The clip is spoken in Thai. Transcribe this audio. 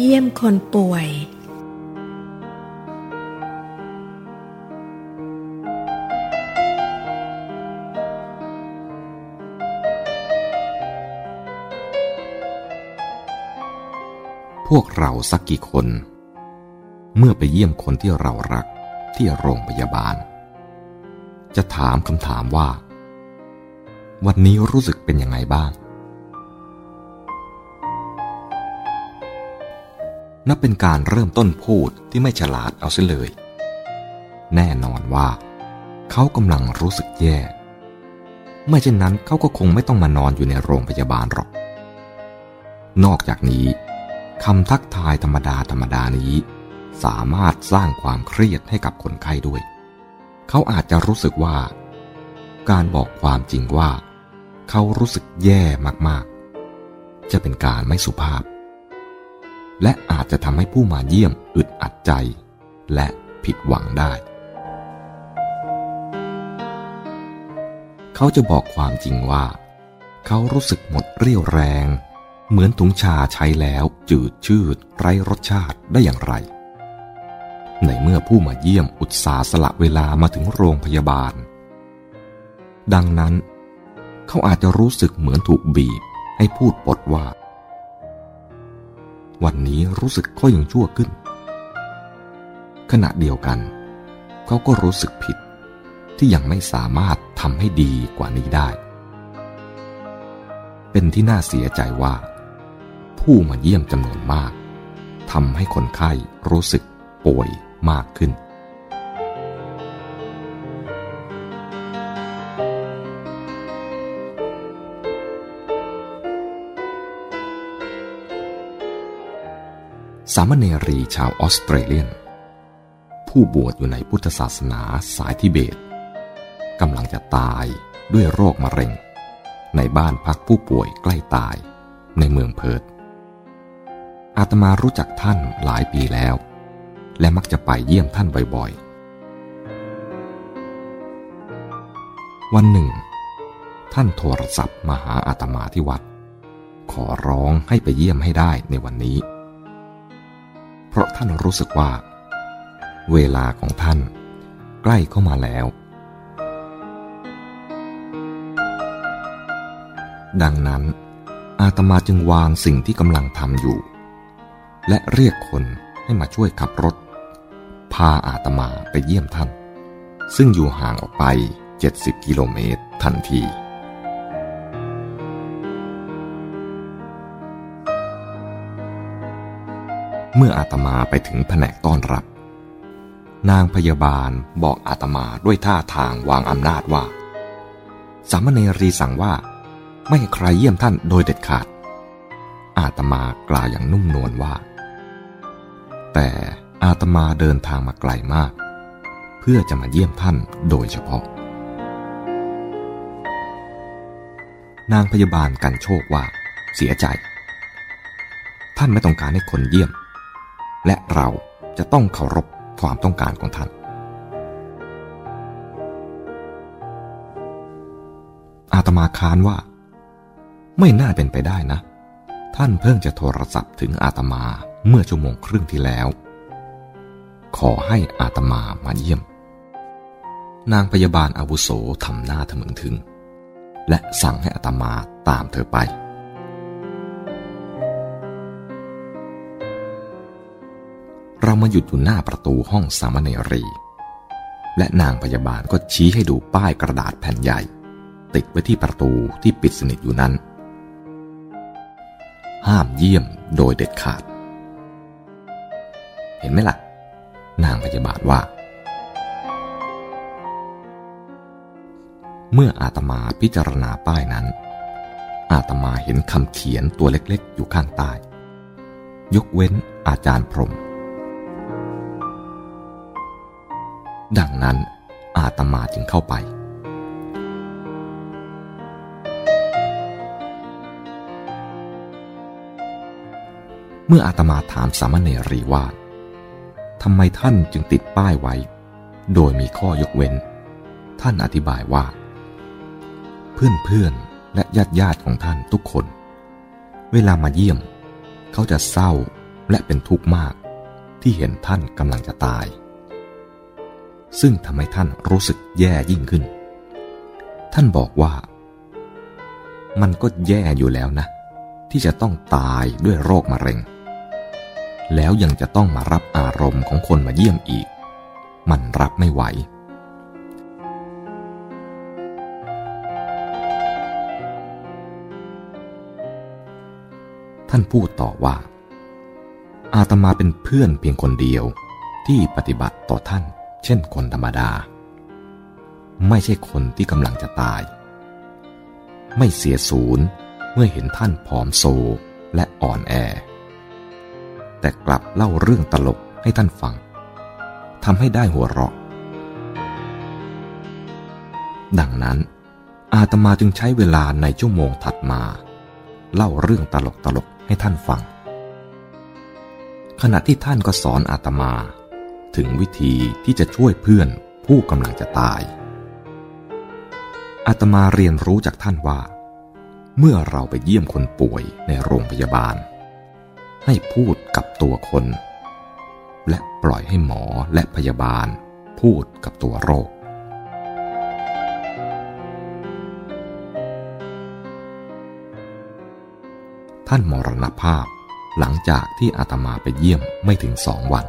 เยี่ยมคนป่วย พวกเราสักกี่คน เมื่อไปเยี่ยมคนที่เรารักที่โรงพยาบาล จะถามคำถามว่า วันนี้รู้สึกเป็นยังไงบ้าง นับเป็นการเริ่มต้นพูดที่ไม่ฉลาดเอาเสียเลย แน่นอนว่า เขากำลังรู้สึกแย่ ไม่เช่นนั้นเขาก็คงไม่ต้องมานอนอยู่ในโรงพยาบาลหรอก นอกจากนี้คำทักทายธรรมดาธรรมดานี้ สามารถสร้างความเครียดให้กับคนไข้ด้วย เขาอาจจะรู้สึกว่า การบอกความจริงว่า เขารู้สึกแย่มากๆ จะเป็นการไม่สุภาพ และอาจจะทำให้ผู้มาเยี่ยมอึดอัดใจ และผิดหวังได้ เขาจะบอกความจริงว่า เขารู้สึกหมดเรี่ยวแรง เหมือนถุงชาใช้แล้วจืดชืดไร้รสชาติได้อย่างไร ในเมื่อผู้มาเยี่ยมอุตสาสละเวลามาถึงโรงพยาบาล ดังนั้น เขาอาจจะรู้สึกเหมือนถูกบีบให้พูดปดว่า วันนี้รู้สึกก็ยังชั่วขึ้น ขณะเดียวกัน เขาก็รู้สึกผิดที่ยังไม่สามารถทำให้ดีกว่านี้ได้ เป็นที่น่าเสียใจว่า ผู้มาเยี่ยมจำนวนมากทำให้คนไข้รู้สึกป่วยมากขึ้นามเณรีชาวออสเตรเลียน ผู้บวชอยู่ในพุทธศาสนาสายทิเบตกำลังจะตายด้วยโรคมะเร็ง ในบ้านพักผู้ป่วยใกล้ตายในเมืองเพิร์ตอาตมารู้จักท่านหลายปีแล้ว และมักจะไปเยี่ยมท่านบ่อยๆ วันหนึ่ง ท่านโทรศัพท์มาหาอาตมาที่วัด ขอร้องให้ไปเยี่ยมให้ได้ในวันนี้ เพราะท่านรู้สึกว่า เวลาของท่านใกล้เข้ามาแล้ว ดังนั้น อาตมาจึงวางสิ่งที่กำลังทำอยู่ และเรียกคนให้มาช่วยขับรถ พาอาตมาไปเยี่ยมท่าน ซึ่งอยู่ห่างออกไป 70 กิโลเมตรทันที เมื่ออาตมาไปถึงแผนกต้อนรับ นางพยาบาลบอกอาตมาด้วยท่าทางวางอำนาจว่า สามเณรีสั่งว่า ไม่ให้ใครเยี่ยมท่านโดยเด็ดขาด อาตมากล่าวอย่างนุ่มนวลว่า แต่อาตมาเดินทางมาไกลมาก เพื่อจะมาเยี่ยมท่านโดยเฉพาะ นางพยาบาลกันโชคว่า เสียใจ ท่านไม่ต้องการให้คนเยี่ยม และเราจะต้องเคารพความต้องการของท่าน อาตมาค้านว่า ไม่น่าเป็นไปได้นะ ท่านเพิ่งจะโทรศัพท์ถึงอาตมาเมื่อชั่วโมงครึ่งที่แล้ว ขอให้อาตมามาเยี่ยม นางพยาบาลอาวุโสทำหน้าทะมึงถึง และสั่งให้อาตมาตามเธอไป มาหยุดอยู่หน้าประตูห้องสามเณรี และนางพยาบาลก็ชี้ให้ดูป้ายกระดาษแผ่นใหญ่ ติดไว้ที่ประตูที่ปิดสนิทอยู่นั้น ห้ามเยี่ยมโดยเด็ดขาด เห็นไหมละ่ะ นางพยาบาลว่า เมื่ออาตมาพิจารณาป้ายนั้น อาตมาเห็นคำเขียนตัวเล็กๆอยู่ข้างใต้ยกเว้นอาจารย์พรม ดังนั้นอาตมาจึงเข้าไป เมื่ออาตมาถามสามเณรีว่าทำไมท่านจึงติดป้ายไว้ โดยมีข้อยกเว้น ท่านอธิบายว่า เพื่อนๆและญาติญาติของท่านทุกคน เวลามาเยี่ยม เขาจะเศร้าและเป็นทุกข์มากที่เห็นท่านกำลังจะตาย ซึ่งทำให้ท่านรู้สึกแย่ยิ่งขึ้น ท่านบอกว่า มันก็แย่อยู่แล้วนะ ที่จะต้องตายด้วยโรคมะเร็ง แล้วยังจะต้องมารับอารมณ์ของคนมาเยี่ยมอีก มันรับไม่ไหวท่านพูดต่อว่า อาตมาเป็นเพื่อนเพียงคนเดียวที่ปฏิบัติต่อท่าน เช่นคนธรรมดา ไม่ใช่คนที่กำลังจะตาย ไม่เสียศูนย์เมื่อเห็นท่านผอมโซและอ่อนแอ แต่กลับเล่าเรื่องตลกให้ท่านฟังทำให้ได้หัวเราะ ดังนั้น อาตมาจึงใช้เวลาในชั่วโมงถัดมา เล่าเรื่องตลกตลกให้ท่านฟัง ขณะที่ท่านก็สอนอาตมา ถึงวิธีที่จะช่วยเพื่อนผู้กำลังจะตาย อาตมาเรียนรู้จากท่านว่า เมื่อเราไปเยี่ยมคนป่วยในโรงพยาบาล ให้พูดกับตัวคน และปล่อยให้หมอและพยาบาล พูดกับตัวโรค ท่านมรณภาพหลังจากที่อาตมาไปเยี่ยมไม่ถึงสองวัน